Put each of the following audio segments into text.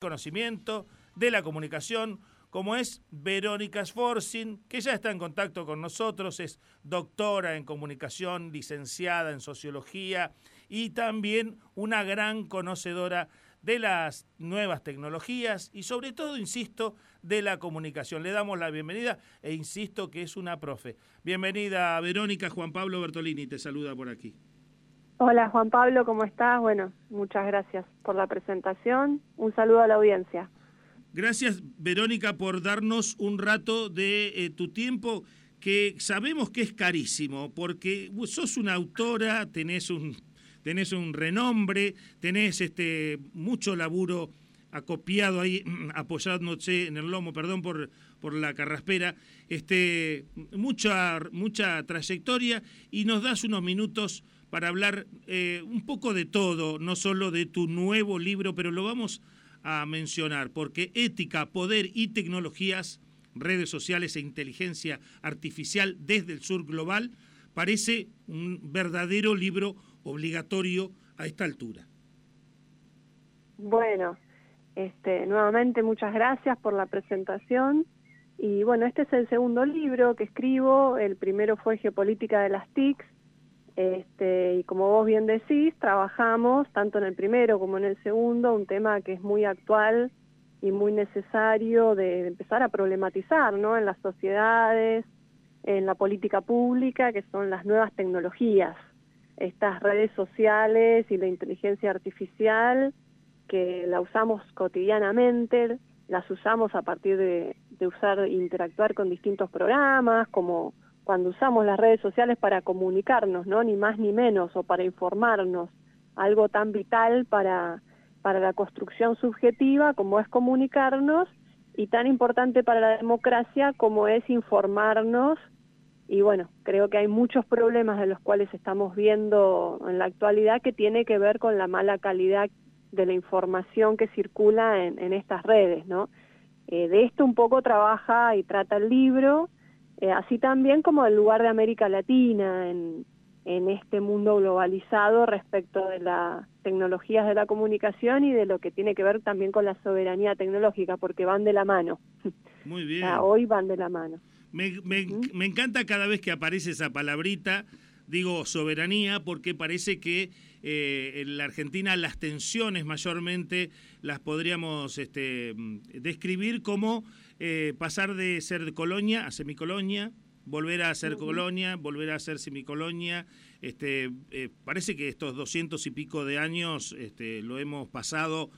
conocimiento de la comunicación, como es Verónica Sforcin, que ya está en contacto con nosotros, es doctora en comunicación, licenciada en sociología y también una gran conocedora de las nuevas tecnologías y sobre todo, insisto, de la comunicación. Le damos la bienvenida e insisto que es una profe. Bienvenida Verónica, Juan Pablo Bertolini te saluda por aquí. Hola Juan Pablo, ¿cómo estás? Bueno, muchas gracias por la presentación. Un saludo a la audiencia. Gracias Verónica por darnos un rato de eh, tu tiempo que sabemos que es carísimo porque sos una autora, tenés un, tenés un renombre, tenés este, mucho laburo acopiado ahí, apoyándose en el lomo, perdón por, por la carraspera, este, mucha, mucha trayectoria y nos das unos minutos para hablar eh, un poco de todo, no solo de tu nuevo libro, pero lo vamos a mencionar, porque ética, poder y tecnologías, redes sociales e inteligencia artificial desde el sur global, parece un verdadero libro obligatorio a esta altura. Bueno, este, nuevamente muchas gracias por la presentación. Y bueno, este es el segundo libro que escribo, el primero fue Geopolítica de las TICs, este, y como vos bien decís, trabajamos tanto en el primero como en el segundo un tema que es muy actual y muy necesario de, empezar a problematizar ¿no? en las sociedades, en la política pública, que son las nuevas tecnologías, estas redes sociales y la inteligencia artificial que la usamos cotidianamente, las usamos a partir de, de usar, interactuar con distintos programas como cuando usamos las redes sociales para comunicarnos, ¿no? Ni más ni menos, o para informarnos, algo tan vital para, para la construcción subjetiva como es comunicarnos y tan importante para la democracia como es informarnos. Y bueno, creo que hay muchos problemas de los cuales estamos viendo en la actualidad que tiene que ver con la mala calidad de la información que circula en, estas redes, ¿no? Eh, de esto un poco trabaja y trata el libro, eh, así también como el lugar de América Latina en, en este mundo globalizado respecto de las tecnologías de la comunicación y de lo que tiene que ver también con la soberanía tecnológica, porque van de la mano. Muy bien. hoy van de la mano. Me, me, me encanta cada vez que aparece esa palabrita digo soberanía porque parece que eh, en la Argentina las tensiones mayormente las podríamos este, describir como eh, pasar de ser colonia a semicolonia, volver a ser colonia, volver a ser semicolonia. Este, eh, parece que estos doscientos y pico de años este, lo hemos pasado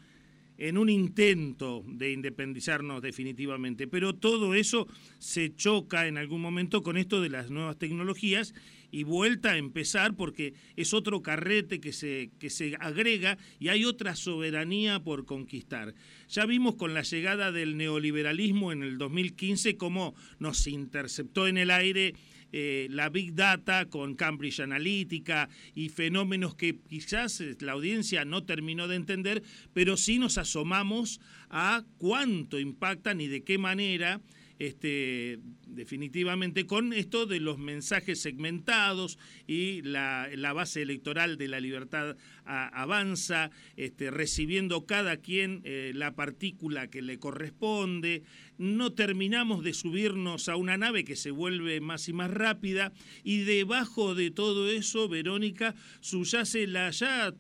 en un intento de independizarnos definitivamente, pero todo eso se choca en algún momento con esto de las nuevas tecnologías y vuelta a empezar porque es otro carrete que se, que se agrega y hay otra soberanía por conquistar. Ya vimos con la llegada del neoliberalismo en el 2015 cómo nos interceptó en el aire eh, la Big Data con Cambridge Analytica y fenómenos que quizás eh, la audiencia no terminó de entender, pero sí nos asomamos a cuánto impactan y de qué manera este, definitivamente con esto de los mensajes segmentados y la, base electoral de la libertad avanza, este, recibiendo cada quien eh, la partícula que le corresponde, no terminamos de subirnos a una nave que se vuelve más y más rápida y debajo de todo eso, Verónica, subyace la ya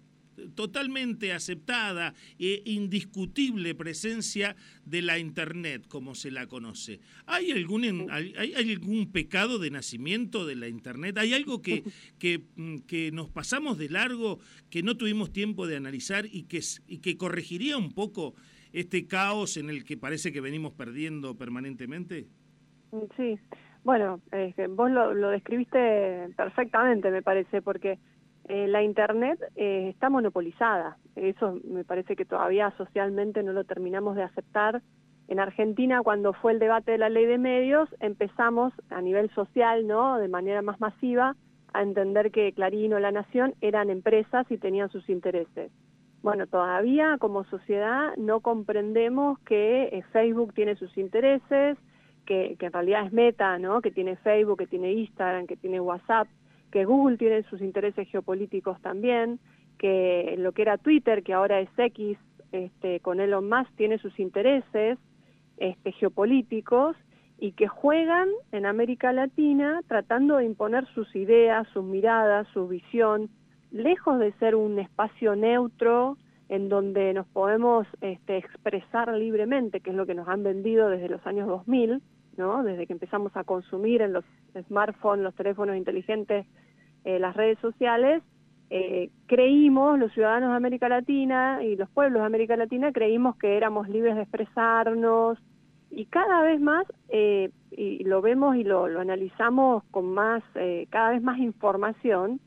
totalmente aceptada e indiscutible presencia de la Internet, como se la conoce. ¿Hay algún, hay, algún pecado de nacimiento de la Internet? ¿Hay algo que, que, mm, que, nos pasamos de largo, que no tuvimos tiempo de analizar y que, y que corregiría un poco este caos en el que parece que venimos perdiendo permanentemente? Sí, bueno, vos lo, lo describiste perfectamente, me parece, porque eh, la Internet eh, está monopolizada. Eso me parece que todavía socialmente no lo terminamos de aceptar. En Argentina, cuando fue el debate de la ley de medios, empezamos a nivel social, ¿no? de manera más masiva, a entender que Clarín o La Nación eran empresas y tenían sus intereses. Bueno, todavía como sociedad no comprendemos que eh, Facebook tiene sus intereses, que, que en realidad es Meta, ¿no? que tiene Facebook, que tiene Instagram, que tiene WhatsApp, que Google tiene sus intereses geopolíticos también, que lo que era Twitter, que ahora es X este, con Elon Musk tiene sus intereses este, geopolíticos y que juegan en América Latina tratando de imponer sus ideas, sus miradas, su visión, lejos de ser un espacio neutro en donde nos podemos este, expresar libremente, que es lo que nos han vendido desde los años 2000, ¿no? desde que empezamos a consumir en los smartphones, los teléfonos inteligentes, eh, las redes sociales, eh, creímos, los ciudadanos de América Latina y los pueblos de América Latina, creímos que éramos libres de expresarnos, y cada vez más, eh, y lo vemos y lo, analizamos con más, cada vez más información,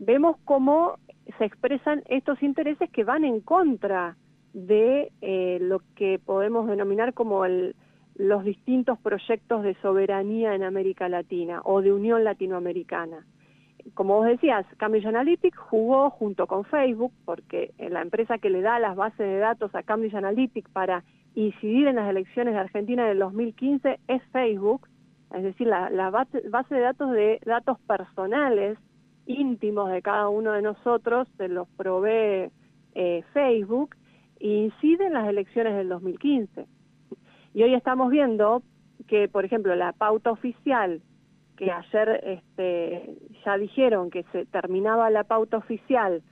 vemos cómo se expresan estos intereses que van en contra de lo que podemos denominar como el, los distintos proyectos de soberanía en América Latina o de unión latinoamericana. Como vos decías, Cambridge Analytics jugó junto con Facebook, porque la empresa que le da las bases de datos a Cambridge Analytics para incidir en las elecciones de Argentina del 2015 es Facebook, es decir, la, base, de datos de datos personales íntimos de cada uno de nosotros se los provee eh, Facebook e incide en las elecciones del 2015. Y hoy estamos viendo que, por ejemplo, la pauta oficial, que ayer este, ya dijeron que se terminaba la pauta oficial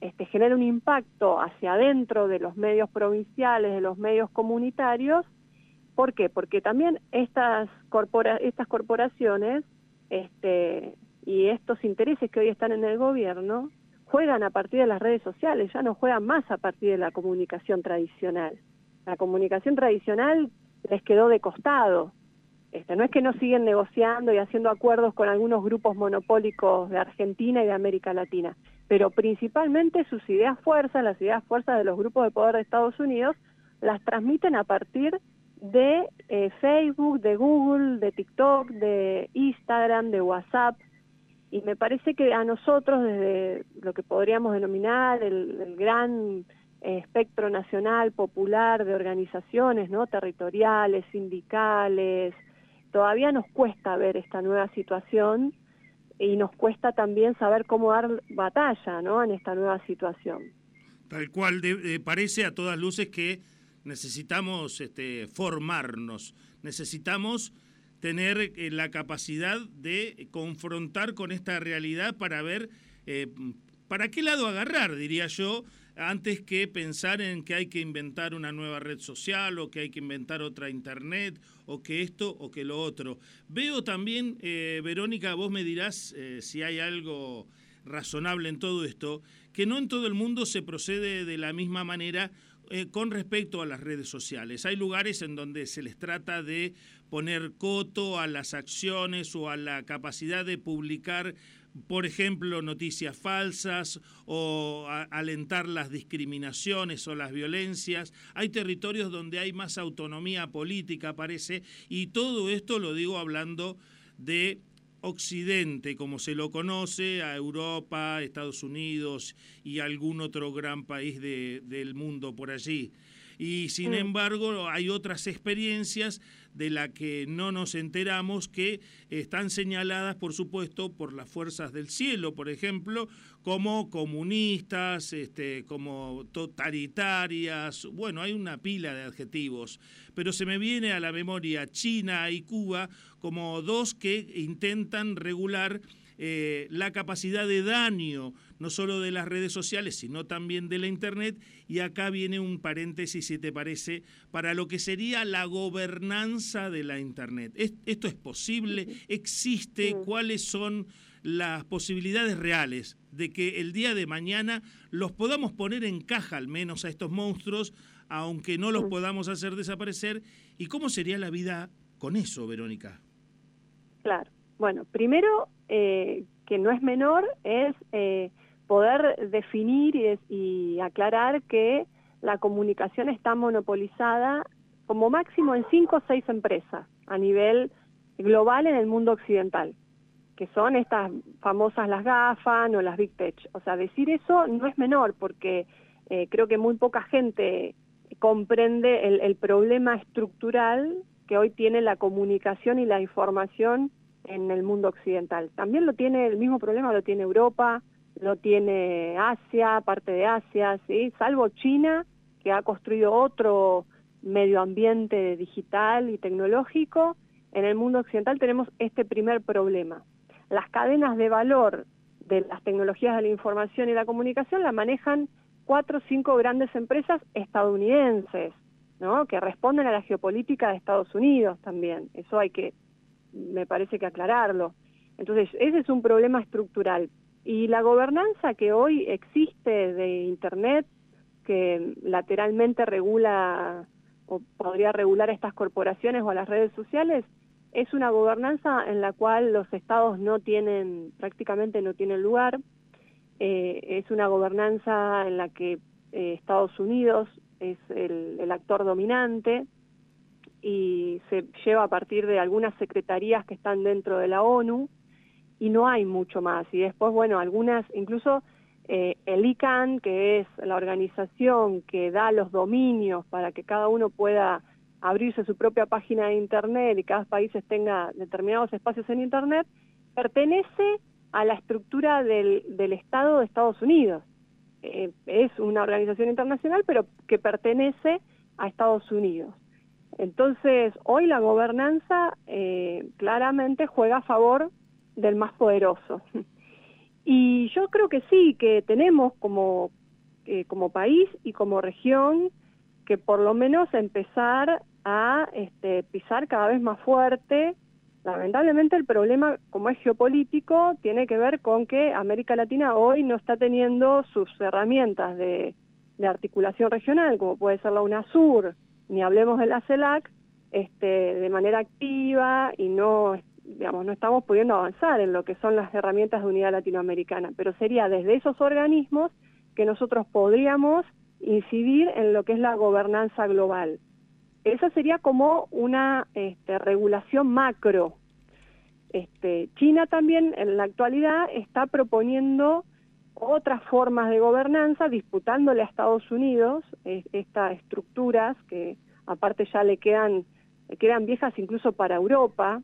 este, genera un impacto hacia adentro de los medios provinciales, de los medios comunitarios. ¿Por qué? Porque también estas, estas corporaciones este, y estos intereses que hoy están en el gobierno juegan a partir de las redes sociales, ya no juegan más a partir de la comunicación tradicional. La comunicación tradicional les quedó de costado. Este, no es que no siguen negociando y haciendo acuerdos con algunos grupos monopólicos de Argentina y de América Latina, pero principalmente sus ideas fuerzas, las ideas fuerzas de los grupos de poder de Estados Unidos, las transmiten a partir de eh, Facebook, de Google, de TikTok, de Instagram, de WhatsApp. Y me parece que a nosotros, desde lo que podríamos denominar el, gran eh, espectro nacional, popular, de organizaciones ¿no? territoriales, sindicales, todavía nos cuesta ver esta nueva situación y nos cuesta también saber cómo dar batalla ¿no? en esta nueva situación. Tal cual, parece a todas luces que necesitamos este, formarnos, necesitamos tener eh, la capacidad de confrontar con esta realidad para ver eh, para qué lado agarrar, diría yo, antes que pensar en que hay que inventar una nueva red social o que hay que inventar otra internet o que esto o que lo otro. Veo también, eh, Verónica, vos me dirás eh, si hay algo razonable en todo esto, que no en todo el mundo se procede de la misma manera eh, con respecto a las redes sociales. Hay lugares en donde se les trata de poner coto a las acciones o a la capacidad de publicar por ejemplo, noticias falsas o alentar las discriminaciones o las violencias. Hay territorios donde hay más autonomía política, parece, y todo esto lo digo hablando de Occidente, como se lo conoce, a Europa, Estados Unidos y algún otro gran país del mundo por allí. Y sin mm. embargo hay otras experiencias de las que no nos enteramos que están señaladas, por supuesto, por las fuerzas del cielo, por ejemplo, como comunistas, este, como totalitarias, bueno, hay una pila de adjetivos, pero se me viene a la memoria China y Cuba como dos que intentan regular eh, la capacidad de daño, no solo de las redes sociales, sino también de la Internet. Y acá viene un paréntesis, si te parece, para lo que sería la gobernanza de la Internet. ¿Esto es posible? ¿Existe? ¿Cuáles son las posibilidades reales de que el día de mañana los podamos poner en caja al menos a estos monstruos, aunque no los podamos hacer desaparecer? ¿Y cómo sería la vida con eso, Verónica? Claro. Bueno, primero eh, que no es menor es eh, poder definir y, aclarar que la comunicación está monopolizada como máximo en cinco o seis empresas a nivel global en el mundo occidental, que son estas famosas las GAFA o las Big Tech. O sea, decir eso no es menor porque eh, creo que muy poca gente comprende el problema estructural que hoy tiene la comunicación y la información en el mundo occidental. También lo tiene, el mismo problema lo tiene Europa, lo tiene Asia, parte de Asia, ¿sí? salvo China, que ha construido otro medio ambiente digital y tecnológico, en el mundo occidental tenemos este primer problema. Las cadenas de valor de las tecnologías de la información y la comunicación la manejan cuatro o cinco grandes empresas estadounidenses, ¿no? que responden a la geopolítica de Estados Unidos también. Eso hay que, me parece que aclararlo. Entonces, ese es un problema estructural. Y la gobernanza que hoy existe de Internet, que lateralmente regula o podría regular a estas corporaciones o a las redes sociales, es una gobernanza en la cual los estados no tienen, prácticamente no tienen lugar. Eh, es una gobernanza en la que eh, Estados Unidos es el, el, actor dominante y se lleva a partir de algunas secretarías que están dentro de la ONU y no hay mucho más. Y después, bueno, algunas, incluso eh, el ICANN, que es la organización que da los dominios para que cada uno pueda abrirse su propia página de Internet y cada país tenga determinados espacios en Internet, pertenece a la estructura del, del Estado de Estados Unidos. Eh, es una organización internacional, pero que pertenece a Estados Unidos. Entonces, hoy la gobernanza eh, claramente juega a favor del más poderoso. Y yo creo que sí, que tenemos como, eh, como país y como región que por lo menos empezar a este, pisar cada vez más fuerte. Lamentablemente el problema, como es geopolítico, tiene que ver con que América Latina hoy no está teniendo sus herramientas de, de articulación regional, como puede ser la UNASUR, ni hablemos de la CELAC, este, de manera activa y no digamos, no estamos pudiendo avanzar en lo que son las herramientas de unidad latinoamericana, pero sería desde esos organismos que nosotros podríamos incidir en lo que es la gobernanza global. Esa sería como una este, regulación macro. Este, China también en la actualidad está proponiendo otras formas de gobernanza, disputándole a Estados Unidos estas estructuras que aparte ya le quedan, quedan viejas incluso para Europa,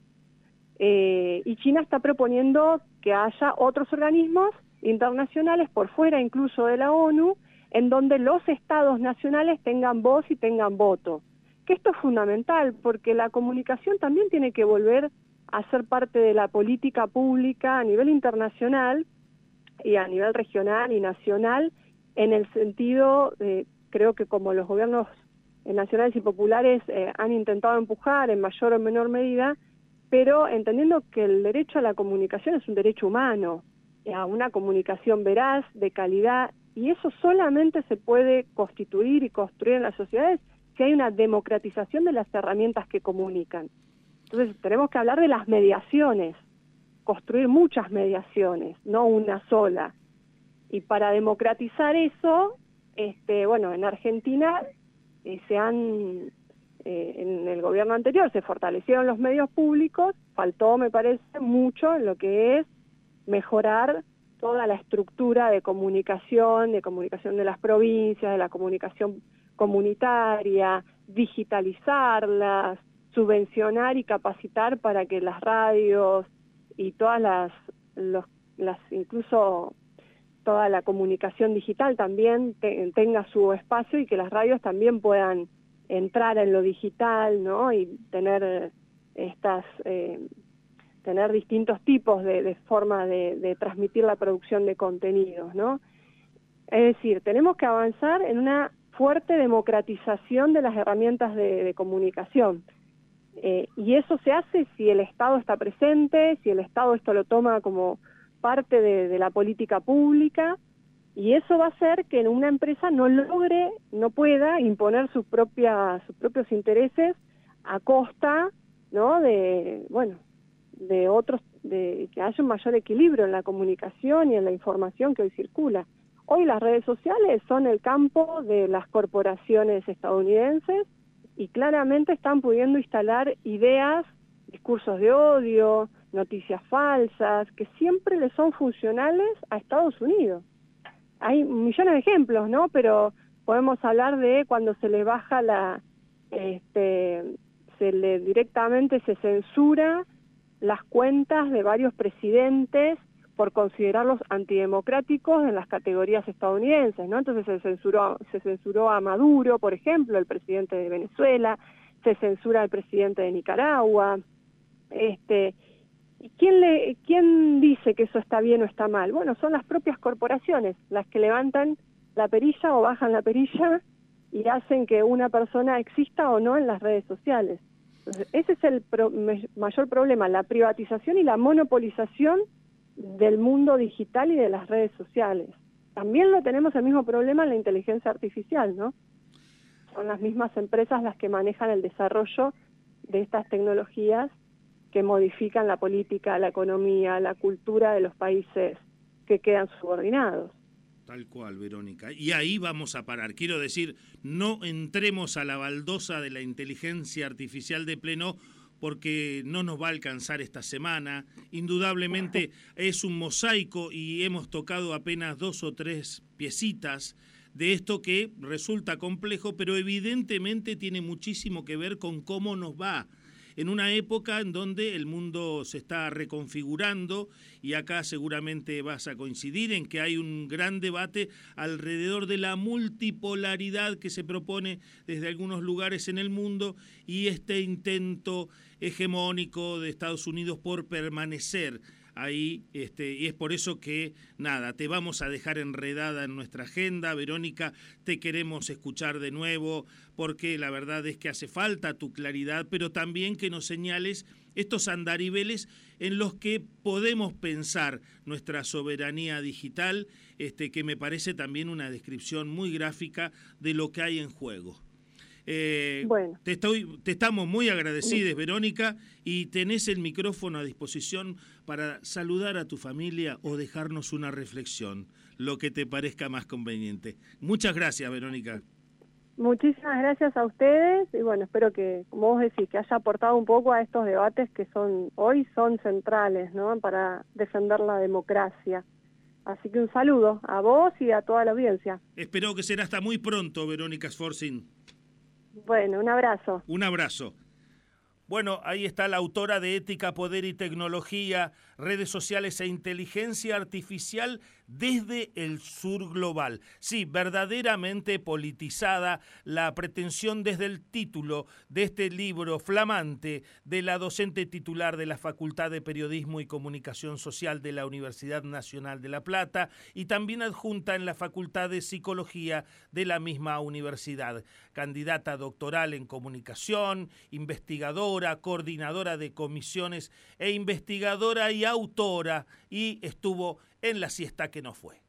eh, y China está proponiendo que haya otros organismos internacionales por fuera incluso de la ONU, en donde los estados nacionales tengan voz y tengan voto. Que esto es fundamental porque la comunicación también tiene que volver a ser parte de la política pública a nivel internacional y a nivel regional y nacional en el sentido, de, creo que como los gobiernos nacionales y populares eh, han intentado empujar en mayor o menor medida, pero entendiendo que el derecho a la comunicación es un derecho humano, a una comunicación veraz, de calidad, y eso solamente se puede constituir y construir en las sociedades si hay una democratización de las herramientas que comunican. Entonces tenemos que hablar de las mediaciones, construir muchas mediaciones, no una sola. Y para democratizar eso, este, bueno, en Argentina eh, se han eh, en el gobierno anterior se fortalecieron los medios públicos, faltó, me parece, mucho en lo que es mejorar toda la estructura de comunicación, de comunicación de las provincias, de la comunicación comunitaria, digitalizarlas, subvencionar y capacitar para que las radios y todas las, las incluso toda la comunicación digital también tenga su espacio y que las radios también puedan entrar en lo digital, ¿no? Y tener estas, eh, tener distintos tipos de, de forma de, transmitir la producción de contenidos, ¿no? Es decir, tenemos que avanzar en una fuerte democratización de las herramientas de comunicación. Eh, y eso se hace si el Estado está presente, si el Estado esto lo toma como parte de, la política pública, y eso va a hacer que una empresa no logre, no pueda imponer sus propias, sus propios intereses a costa, ¿no? De, bueno, de otros, de que haya un mayor equilibrio en la comunicación y en la información que hoy circula. Hoy las redes sociales son el campo de las corporaciones estadounidenses y claramente están pudiendo instalar ideas, discursos de odio, noticias falsas, que siempre le son funcionales a Estados Unidos hay millones de ejemplos, ¿no? Pero podemos hablar de cuando se le baja la, este, se le directamente se censura las cuentas de varios presidentes por considerarlos antidemocráticos en las categorías estadounidenses, ¿no? Entonces se censuró, se censuró a Maduro, por ejemplo, el presidente de Venezuela, se censura al presidente de Nicaragua, este, ¿quién, le, ¿quién dice que eso está bien o está mal? Bueno, son las propias corporaciones las que levantan la perilla o bajan la perilla y hacen que una persona exista o no en las redes sociales. ese es el mayor problema, la privatización y la monopolización del mundo digital y de las redes sociales. También lo tenemos el mismo problema en la inteligencia artificial, ¿no? Son las mismas empresas las que manejan el desarrollo de estas tecnologías que modifican la política, la economía, la cultura de los países que quedan subordinados. Tal cual, Verónica. Y ahí vamos a parar. Quiero decir, no entremos a la baldosa de la inteligencia artificial de pleno porque no nos va a alcanzar esta semana. Indudablemente es un mosaico y hemos tocado apenas dos o tres piecitas de esto que resulta complejo, pero evidentemente tiene muchísimo que ver con cómo nos va en una época en donde el mundo se está reconfigurando y acá seguramente vas a coincidir en que hay un gran debate alrededor de la multipolaridad que se propone desde algunos lugares en el mundo y este intento hegemónico de Estados Unidos por permanecer ahí, este, y es por eso que, nada, te vamos a dejar enredada en nuestra agenda, Verónica, te queremos escuchar de nuevo, porque la verdad es que hace falta tu claridad, pero también que nos señales estos andariveles en los que podemos pensar nuestra soberanía digital, este, que me parece también una descripción muy gráfica de lo que hay en juego. Eh, bueno. te, estoy, te estamos muy agradecidos, Verónica, y tenés el micrófono a disposición para saludar a tu familia o dejarnos una reflexión, lo que te parezca más conveniente. Muchas gracias, Verónica. Muchísimas gracias a ustedes y bueno, espero que, como vos decís, que haya aportado un poco a estos debates que son hoy son centrales, ¿no? Para defender la democracia. Así que un saludo a vos y a toda la audiencia. Espero que será hasta muy pronto, Verónica Sforcin. Bueno, un abrazo. Un abrazo. Bueno, ahí está la autora de Ética, Poder y Tecnología, redes sociales e inteligencia artificial desde el sur global. Sí, verdaderamente politizada la pretensión desde el título de este libro flamante de la docente titular de la Facultad de Periodismo y Comunicación Social de la Universidad Nacional de La Plata y también adjunta en la Facultad de Psicología de la misma universidad. Candidata doctoral en comunicación, investigadora, coordinadora de comisiones e investigadora y autora y estuvo en la siesta que no fue.